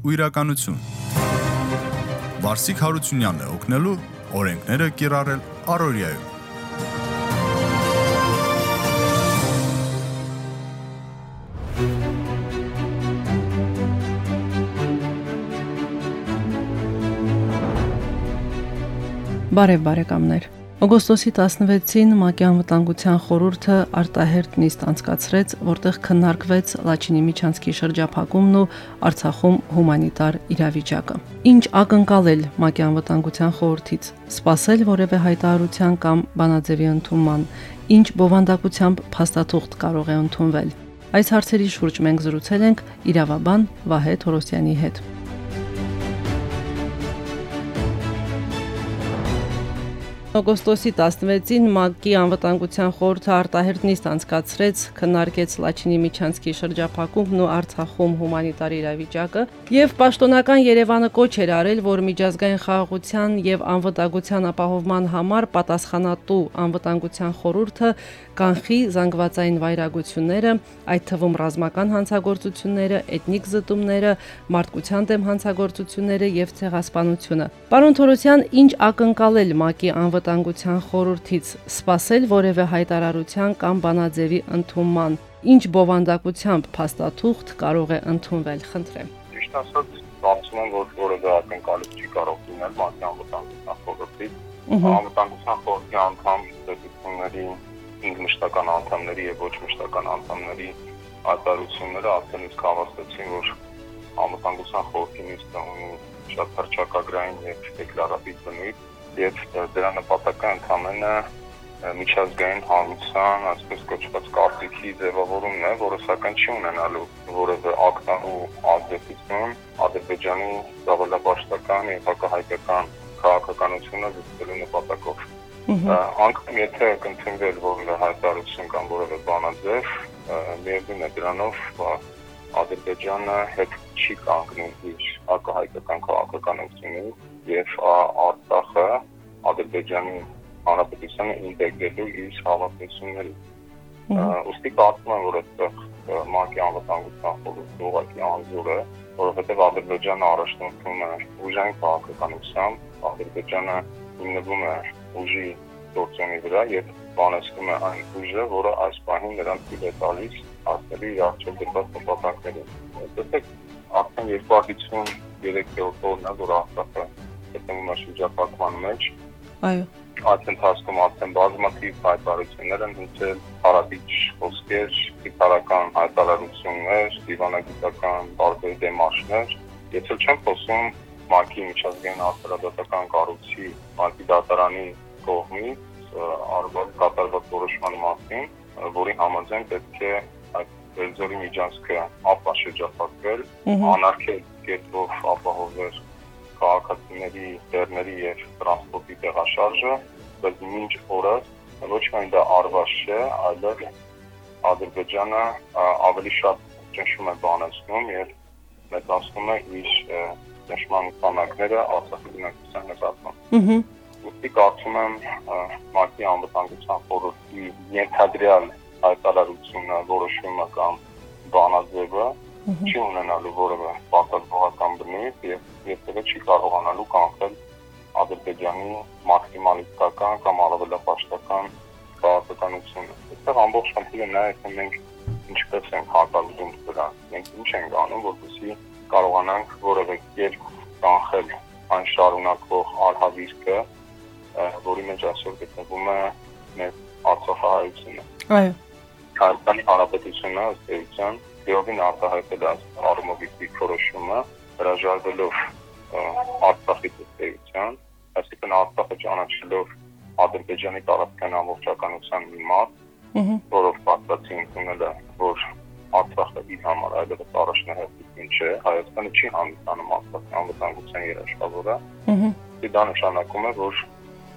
ու իրականություն։ Վարսիկ Հարությունյանն է օգնելու օրենքները կիրառել Արորիայում։ Բարև բարեկամներ։ Օգոստոսի 16-ին ՄԱԿ-ի անվտանգության խորհուրդը արտահերտ նիստ անցկացրեց, որտեղ քննարկվեց Լաչինի միջանցքի շրջափակումն ու Արցախում հումանիտար իրավիճակը։ Ինչ ակնկալել ՄԱԿ-ի անվտանգության խորհրդից՝ սпасել որևէ հայտարարության կամ բանաձևի ընդունման, ինչ բովանդակությամբ փաստաթուղթ կարող է ընդունվել։ Այս հարցերի շուրջ մենք զրուցել ենք իրավաբան Վահե Թորոսյանի հետ։ Օգոստոսի 16-ին ՄԱԿ-ի անվտանգության խորհուրդը արտահերտ նիստ անցկացրեց, քննարկեց Լաչինի Միչանսկի շրջափակումն ու Արցախում հումանիտար իրավիճակը, եւ պաշտոնական Երևանը կոչ էր արել, որ միջազգային խաղաղության եւ անվտանգության ապահովման համար պատասխանատու անվտանգության խորհուրդը կանխի զանգվածային վայրագությունները, այդ թվում ռազմական հանցագործությունները, էթնիկ զտումները, մարդկության դեմ հանցագործությունները եւ ցեղասպանությունը։ Պարոն Թորոսյան, ինչ ակնկալել ՄԱԿ-ի անվտանգության անվտանգության խորհրդից սпасել որևէ հայտարարության կամ բանաձևի ընդունման։ Ինչ բովանդակությամբ փաստաթուղթ կարող է ընդունվել, խնդրեմ։ Ճիշտ ասած, կարծում եմ, որ որևէ ակնկալիք չի կարող լինել մատի անվտանգության խորհրդից։ Անվտանգության խորհրդի անդամ պետությունների ինքնմշտական անդամների եւ ոչ մշտական անդամների ատարությունները արդեն իսկ հավաստեցին, որ անվտանգության խորհրդի նիստը ունի շատ հրճակագրային եւ դեկլարատիվ բնույթ, եւ դրա նպատակը ընդհանրապես միջազգային հանրության, այսպես կոչված կարտիկի ձևավորումն է, որը սակայն չի ունենալու որևէ ակտանու ազդեցություն Ադրբեջանի զավալապաշտական եւ հակահայկական քաղաքականությունը զսպելու նպատակով։ Անկամ եթե կընդունվել որևէ հայտարարություն կամ որևէ բանաձև, միևնույն է դրանով Ադրբեջանը հետ չի կանգնում իր հակահայկական քաղաքականությունից եւ Արցախը Ադրբեջանի հանրապետությանը ինտեգրելու իր հավաքությունների։ Ոստի կարծում եմ, որ այդտեղ ՄԱԿ-ի անվտանգության խորհուրդը ուղղակի անզոր է, որովհետեւ Ադրբեջանը առաջնորդվում է ուժային քաղաքականությամբ, Ադրբեջանը հիմնվում է ուժի գործոնի վրա եւ բանացնում է այն ուժը, որը այս պահին նրանց թույլ է տալիս հասնել իր արժեք դրված նպատակներին։ Տեսեք, արդեն 2053 օրն է, որ Արցախը գտնվում է շրջափակման մեջ։ Այո այս ընթացքում արդեն բազմաթիվ հայտարարություններ են հնչել, հարաբիչ խոսքեր, քիթարական հայտարարություններ, դիվանագիտական տարբեր դեմարշներ, եթե չեմ խոսում ՄԱԿ-ի միջազգային արտադրական կառույցի ՄԱԿ-ի դատարանի կողմից արված կատարված որոշման մասին, որի համաձայն պետք է այդ Բերձորի միջանցքը ապաշրջապատվել, անարգել կերպով ապահովել քաղաքացիների, դերների եւ տրանսպորտի տեղաշարժը, բայց մինչ օրս ոչ միայն դա արված չէ, այլև Ադրբեջանը ավելի շատ ճնշում է բանացնում եւ մեծացնում է իր ճնշման քանակները Արցախի բնակչության նկատմամբ։ Ահա Ուստի կարծում եմ ՄԱԿ-ի անվտանգության խորհրդի ներքադրյալ հայտարարությունը, որոշումը կամ բանաձևը չի ունենալու որևէ պատասխանատվական բնույթ եւ երբևէ չի կարողանալու կանխել Ադրբեջանի մաքսիմալիստական կամ առավելապաշտական քաղաքականությունը։ Այստեղ ամբողջ խնդիրը նա է, թե մենք ինչպես ենք հակազդում դրան։ Մենք ինչ ենք անում, որպեսզի կարողանանք որևէ կերպ կանխել այն շարունակվող արհավիրքը, որի մեջ այսօր գտնվում է մեր Արցախահայությունը։ Այո։ Հայաստանի Հանրապետությունը ըստ էության դեպին արտահայտել է արմովի դիքորոշումը, հրաժարվելով Արցախի տեսեյության, այսինքն Արցախը ճանաչելով Ադրբեջանի տարածքային ամբողջականության մի մաս, որով պատասխան ընդունել է, որ Արցախը իր համար այլևս առաջնահերթություն չէ, Հայաստանը չի հանդիսանում Արցախի անվտանգության երաշխավորը։ Ահա։ Դա նշանակում է, որ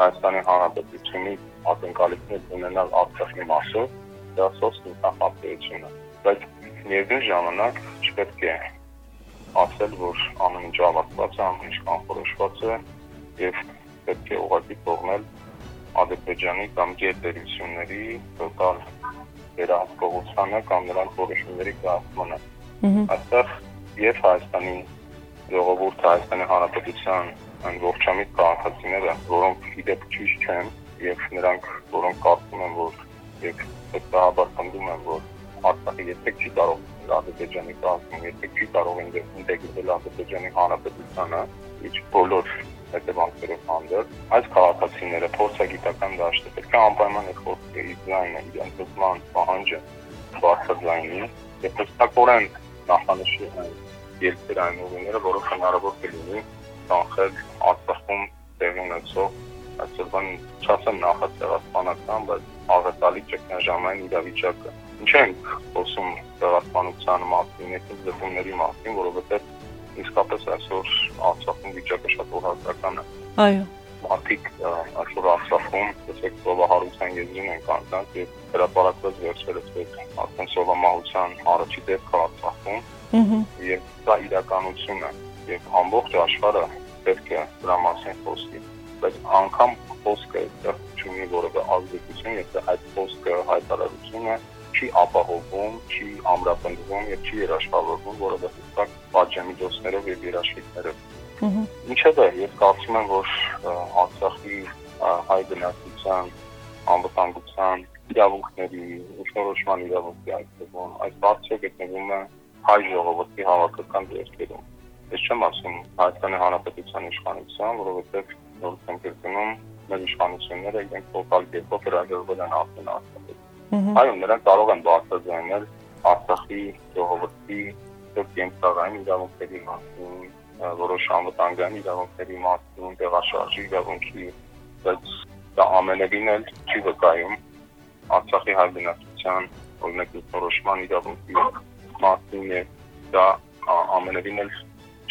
Հայաստանի Հանրապետությունի ակնկալիքներ ունենալ Արցախի մասով դա սոցիալ պատկերությունը։ Բայց միևնույն ժամանակ չպետք է ասել, որ ամեն ինչ ավարտված է, ամեն ինչ կանխորոշված է եւ պետք է ուղղակի թողնել Ադրբեջանի կամ գերտերությունների տոտալ վերահսկողությանը կամ նրանց որոշումների կազմանը։ Այստեղ եւ Հայաստանի ժողովուրդ Հայաստանի Հանրապետության ամբողջամիտ քաղաքացիները, որոնք իդեպ ճիշտ չեն եւ նրանք, որոնք կարծում են, որ եւ հետաբար խնդում են, որ Արցախի երբեք չի կարող Ադրբեջանի կազմում, երբեք չի կարող ինտեգրվել Ադրբեջանի Հանրապետությանը, իջ բոլոր հետևանքներով հանդերձ այս քաղաքացիները փորձագիտական դաշտը պետք է անպայման այդ խոսքերի ձայնը իրենց ուսման պահանջը բարձրացնի եւ հստակորեն նախանշի այն երկեր այն ուղիները, որոնք հնարավոր կլինի կանխել Արցախում տեղի ունեցող այսօրվան չասեմ նախաձեռնական, բայց աղետալի ճգնաժամային իրավիճակը։ Ինչ ենք խոսում տեղասպանության մասին, եկել դեպքերի մասին, որովհետև իսկապես այսօր Արցախում վիճակը շատ օրհասական է։ Այո մարդիկ այսօր Արցախում տեսեք սովահարության եզրին են կանգնած եւ հրապարակված վերջերս արդեն սովամահության առաջի դեպքը Արցախում եւ դա իրականություն է եւ ամբողջ աշխարհը պետք է դրա մասին խոսի բայց անգամ խոսքը այդտեղ չունի որևէ ազդեցություն եւ այդ խոսքը հայտարարությունը չի ապահովում, չի ամրապնդվում եւ չի երաշխավորվում որևէ հստակ պատժամիջոցներով եւ երաշխիքներով։ Ինչևէ, ես կարծում եմ, որ Արցախի հայ բնակչության անվտանգության իրավունքների ուշնորոշման իրավունքի այցելում այս բարձրը գտնվում է հայ ժողովրդի հավաքական դերերում։ Ես չեմ ասում Հայաստանի Հանրապետության իշխանության, որովհետև նոր կենտրոնում մեր իշխանությունները իրենք տոտալ կերպով հրաժարվել են Արցախից։ Այո, նրանք կարող են բարձրացնել Արցախի ժողովրդի կենտրոնային իրավունքների մասին, որոշ անվտանգային իրավունքների մասին, տեղաշարժի իրավունքի, բայց դա ամենևին էլ չի վկայում Արցախի հայ բնակչության օրինակ որոշման իրավունքի մասին է դա ամենևին էլ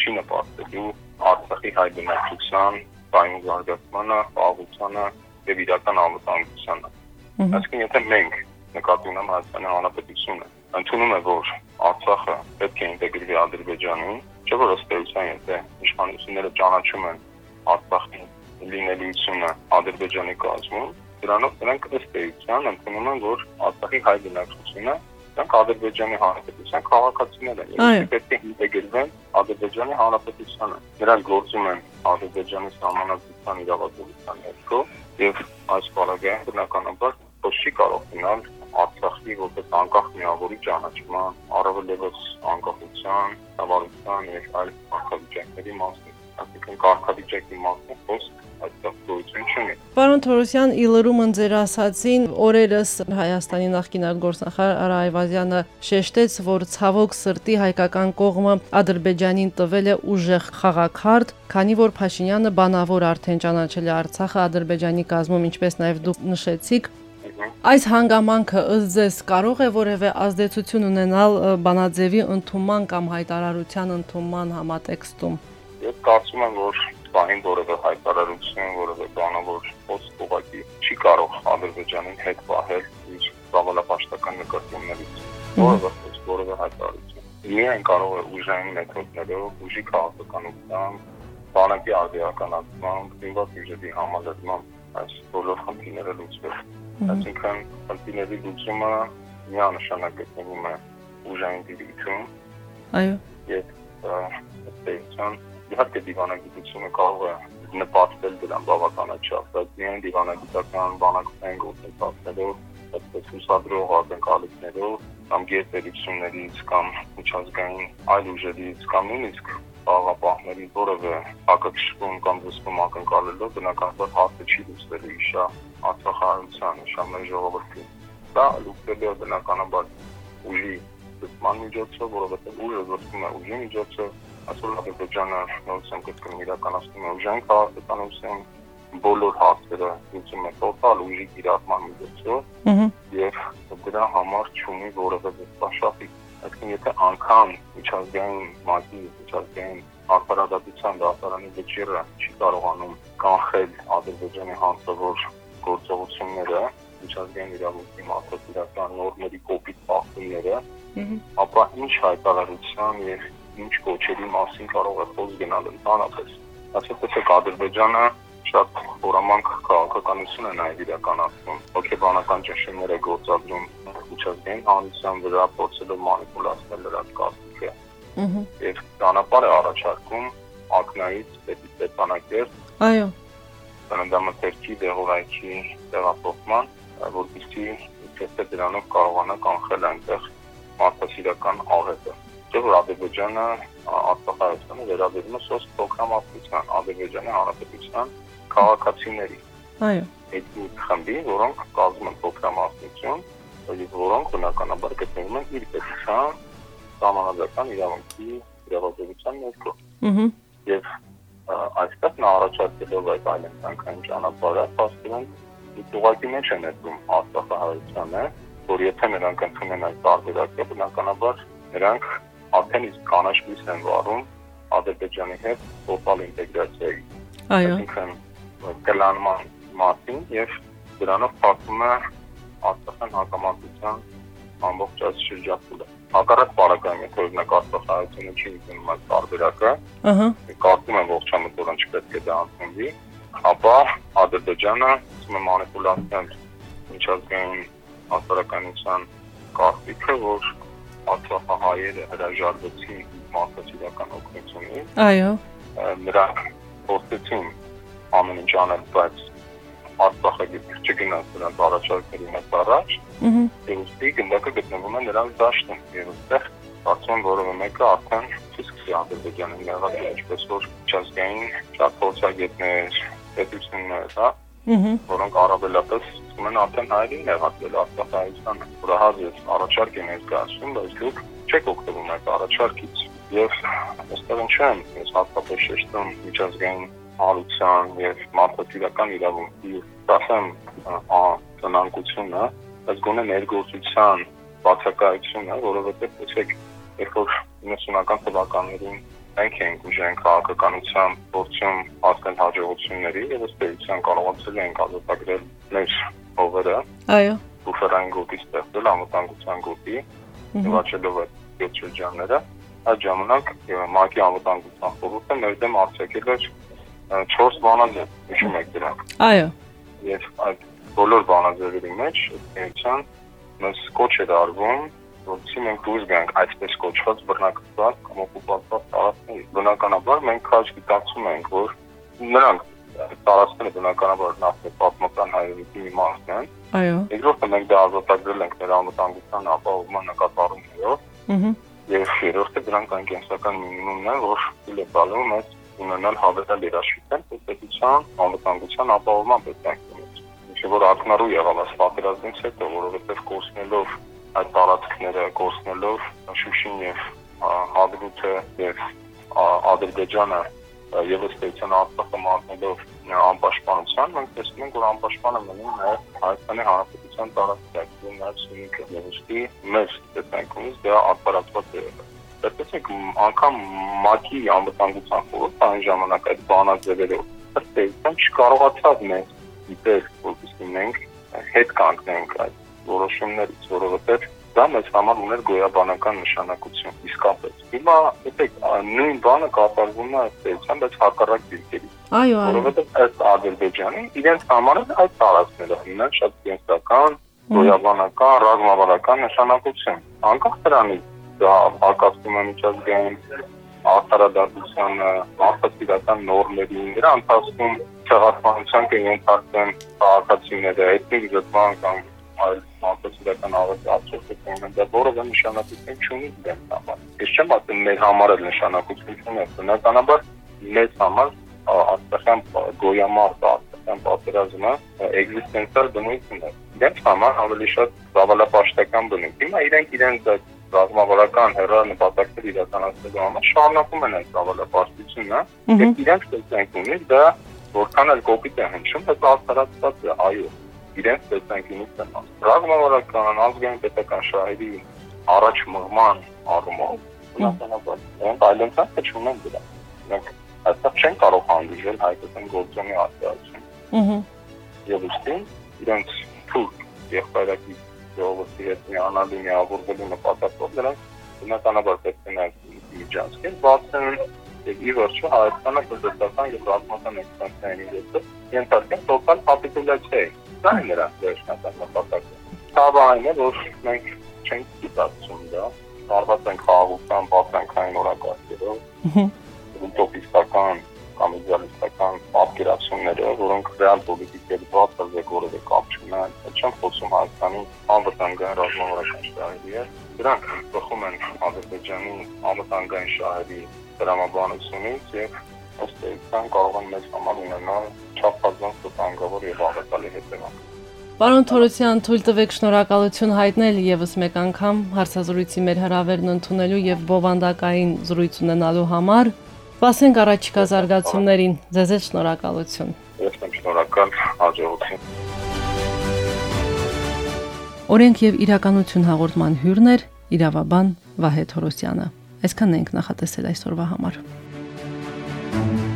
չի նպաստելու Արցախի հայ բնակչության կայուն զարգացմանը, խաղաղությանը եւ իրական անվտանգությանը։ Այսինքն եթե մենք նկատի ունեմ Հայաստանի Հանրապետությունը ընդունում է որ Արցախը պետք է ինտեգրվի Ադրբեջանին, չէ՞ որ ըստ էության եթե իշխանությունները ճանաչում են Արցախի լինելիությունը Ադրբեջանի կազմում, դրանով նրանք ըստ էության ընդունում են, որ Արցախի հայ բնակչությունը դրանք Ադրբեջանի հանրապետության քաղաքացիներ են։ պետք է ինտեգրվեն Ադրբեջանի հանրապետությանը։ Նրանք գործում են Ադրբեջանի համանadrության իրավասության ներքո եւ այս բաղադրያን բնականաբար ոչ չի կարող գնալ Արցախի որպես անկախ միավորի ճանաչման, առավել ևս անկախության, հավալության եւ այլ կարգավիճակների մասին, այսինքն կարգավիճակի մասին խոսք այդտեղ գոյություն չունի։ Պարոն Թորոսյան, ի լրում ընձեր ասացին, օրերս Հայաստանի նախկին արտգործնախարար Արա Այվազյանը շեշտեց, որ ցավոք սրտի հայկական կողմը Ադրբեջանին տվել է ուժեղ խաղակարդ, քանի որ Փաշինյանը բանավոր արդեն ճանաչել է Արցախը Ադրբեջանի կազմում, ինչպես նաև դուք նշեցիք, Այս հանգամանքը ըստ ձեզ կարող է որևէ ազդեցություն ունենալ բանաձևի ընդունման կամ հայտարարության ընդունման համատեքստում։ Ես կարծում եմ, որ բանին որևէ հայտարարություն, որևէ բանավոր խոսք ուղղակի չի կարող Ադրբեջանին հետ պահել իր ցավալապաշտական նկատումներից։ Որևէ խոսք, որևէ հայտարարություն։ Միայն կարող է ուժային մեթոդներով, ուժի քաղաքականությամբ, բանակի արդիականացմամբ, դիմված ուժերի համալրմամբ այս բոլոր խնդիրները լուծվել Այսինքն խնդիրների լուծումը միանշանակ գտնվում է ուժային դիրքում։ Այո։ Եվ ըստեյցան իհարկե դիվանագիտությունը կարող է նպաստել դրան բավականաչափ, բայց միայն դիվանագիտական բանակցային գործընթացներով այսպես հուսադրող ակնկալիքներով կամ գերտերություններից կամ միջազգային այլ ուժերից կամ նույնիսկ խաղապահների որևէ հակակշռում կամ զսպում ակնկալելով բնականաբար հարցը չի լուծվելու իշա արտախարության շամներ ժողովրդի։ Դա լուծվելու է բնականաբար ուժի զսպման միջոցով, որովհետև ուժը զսպում է ուժի միջոցով, այսօր Ադրբեջանը նորություն կրկին իրականացնում է ուժային քաղաքականություն, բոլոր հարցերը լուծում է տոտալ ուժի կիրառման միջոցով եւ դրա համար չունի որևէ վստահ Այսինքն եթե անգամ միջազգային մակի միջազգային արտարադատության դատարանի վճիռը չի կարողանում կանխել Ադրբեջանի հանցավոր գործողությունները, միջազգային իրավունքի մարդասիրական նորմերի կոպիտ պահումները, ապա ինչ հայտարարության եւ ինչ կոչերի մասին կարող է խոսք գնալ ընդհանրապես։ Այսինքն Ադրբեջանը շատ խորամանկ քաղաքականություն է նաև իրականացնում։ Հոգեբանական ճնշումներ է գործադրում միջազգային հանրության վրա, փորձելով մանիպուլացնել նրանց կազմքը։ եւ ճանապարհ է առաջարկում ակնայից դեպի Ստեփանակերտ Այո։ ծննդամթերքի դեղորայքի տեղափոխման, որպեսզի իհարկե դրանով կարողանա կանխել այնտեղ մարդասիրական աղետը։ Չէ՞ որ Ադրբեջանը Արցախայցանը վերաբերում է սոց պրոգրամատիկան Ադրբեջանի Հանրապետության քաղաքացիների։ Այո։ Էթնիկ խմբի, որոնք կազմում են պրոգրամատիկություն, եւ որոնք բնականաբար գտնվում են իր պետության համանadrական իրավունքի իրավաբանության ներքո։ Ահա։ Եվ այստեղ նա առաջարկելով այդ այլընտրանքային ճանապարհը, փաստորեն ուղղակի մեջ է ներդրում Արցախահայությանը, որ եթե նրանք ընդունեն այդ տարբերակը, բնականաբար նրանք արդեն իսկ կանաչ լույս են վառում Ադրբեջանի հետ տոտալ ինտեգրացիայի։ Այո։ Այսինքն կլանման մասին եւ դրանով փոխվում է Արցախյան հակամարտության ամբողջ այս շրջապուլը։ Հակառակ բարակայում, եթե օրինակ Արցախայությունը չի ընդունում այդ տարբերակը, Ահա։ կարծում եմ ողջամտորեն չպետք է դա ընդունվի, ապա Ադրբեջանը ուսում է մանիպուլացնել միջազգային հասարակայնության կարծիքը, որ Արցախահայերը հրաժարվեցին մարդասիրական օգնությունից, Այո։ նրանք փորձեցին ամեն ինչ անել, բայց Արցախը չգնաց նրանց առաջարկների մեծ առաջ, եւ ուստի գնդակը գտնվում է նրանց դաշտում եւ այստեղ կարծում եմ որևէ մեկը արդեն սկսի Ադրբեջանի նեղացնել ինչպես որ չազգային շատ փորձագետներ, պետություններ, հա, Ահա։ որոնք առավելապես ասում են արդեն հայերին նեղացել Արցախայցանը։ Որահազ ես առաջարկ է ներկայացնում, բայց դուք չեք օգտվում այդ առաջարկից։ Եվ այստեղ ինչ եմ, ես հատկապես շեշտում միջազգային հարության եւ մարդասիրական իրավունքի ասեմ տնանկությունը, բայց գոնե ներգործության բացակայությունը, որովհետեւ տեսեք, երբ որ 90-ական թվականներին մենք ենք ուժեն քաղաքականության փորձում հասնել հաջողությունների եւ ըստ էության կարողացել ենք ազատագրել մեր հողերը, Այո։ բուֆերային գոտի ստեղծել անվտանգության գոտի եւ աչելով այդ շրջանները, այդ ժամանակ ՄԱԿ-ի անվտանգության խորհուրդը մեր դեմ արձակել էր 4 բանաձև, հիշում եք դրանք։ Այո։ Եվ այդ բոլոր բանաձևերի մեջ էության մեզ կոչ էր արվում որովհետեւ մենք դուրս գանք այսպես կոչված բռնակցված կամ օկուպացված տարածքների։ Բնականաբար մենք քաջ գիտակցում ենք, որ նրանք տարածքները բնականաբար նախ պատմական հայրենիքի մի մասն են։ Այո։ Երկրորդը մենք դա ազատագրել ենք նրա անվտանգության ապահովման նկատառումներով։ Ահա։ Եվ երրորդը դրանք այն կենսական մինիմումն է, որ իլ է տալու մեզ ունենալ հավելյալ երաշխիքներ պետության անվտանգության ապահովման պետությունից։ Ինչ որ ակնառու եղավ այս պատերազմից հետո, որովհետև կորցնելով այդ տարածքները կորցնելով Շուշին եւ Հադրութը եւ Ադրբեջանը եւս պետության Արցախը մատնելով անպաշտպանության, մենք տեսնում ենք, որ անպաշտպանը մնում է Հայաստանի Հանրապետության տարածքներում նաեւ Սյունիքը եւ ուստի մեր տեսանկյունից դա ապարատված է տեսեք անգամ ՄԱԿ-ի անվտանգության խորհուրդը այն ժամանակ այդ բանաձևերով ըստեյքան չկարողացավ մենք դիտել որպեսզի մենք հետ կանգնենք այդ որոշումներից որովհետև դա մեզ համար ուներ գոյաբանական նշանակություն իսկապես հիմա դեք նույն բանը կատարվում է ըստեյքան բայց հակառակ դիրքերի այո այո որովհետև ըստ ադրբեջանի իրենց համար այդ տարածքները հիմա շատ կենսական գոյաբանական ռազմավարական նշանակություն անկախ դրանից դա հակասում է միջազգային արտարադատությանը, մարդասիրական նորմերին, դրա ընթացքում ցեղասպանության կենթարկվեն քաղաքացիները, էթնիկ զտման կամ այլ մարդասիրական աղետի արձակում են դա որևէ նշանակություն չունի դրանց համար։ Ես չեմ ասում մեր համար էլ նշանակություն ունի, բնականաբար մեզ համար աստղան գոյամարտ աստղան պատերազմը էգզիստենցիալ բնույթ ունի։ Դրանց համար ավելի շատ զավալապաշտական բնույթ։ Հիմա իրենք իրենց ռազմավարական հերա նպատակներ իրականացնելու համար շարունակում են այդ զավալապաշտությունը եւ իրենք տեսանկյունից դա որքան էլ կոպիտ է հնչում, բայց արդարացված է, այո իրենց տեսանկյունից են ասում։ Ռազմավարական ազգային պետական շահերի առաջ մղման առումով բնականաբար նրանք այլընտրանք չունեն դրա։ Նրանք այստեղ չեն կարող հանդիպել հայկական գործոնի արտադրություն։ Ահա։ Եվ ուստի իրենց թուրք եղբայրակի ժողովրդի հետ միանալու միավորվելու նպատակով նրանք բնականաբար պետք է նաև միջանցքեր բացեն եւ ի վերջո Հայաստանը տնտեսական եւ ռազմական էքսպանսիայի միջոցով ենթարկեն տոտալ կապիտուլյացիայի դա է նրա վերջնական նպատակը։ Ցավը այն է, որ մենք չենք դիտացում դա, Տարված ենք խաղաղության բացանքային օրակարգերով։ Ուտոպիստական կամ իդեալիստական պատկերացումները, որոնք ռեալ պոլիտիկայի բացարձակ որևէ կապ չունեն, չեն խոսում Հայաստանի անվտանգային ռազմավարական շահերի հետ։ Դրանք բխում են Ադրբեջանի անվտանգային շահերի դրամաբանությունից եւ ըստ էության կարող են մեծ համար ունենալ չափազանց վտանգավոր եւ աղետալի հետևանք։ Պարոն Թորոսյան, թույլ տվեք շնորհակալություն հայտնել եւս մեկ անգամ հարցազրույցի մեր հրավերն ընդունելու եւ բովանդակային զրույց ունենալու համար։ Սպասենք առաջիկա զարգացումներին։ Ձեզ էլ շնորհակալություն։ Ես եմ շնորհակալ հաջողություն։ Օրենք եւ իրականություն հաղորդման հյուրն էր իրավաբան Վահե Թորոսյանը։ Այսքանն ենք նախատեսել այսօրվա համար։ Thank you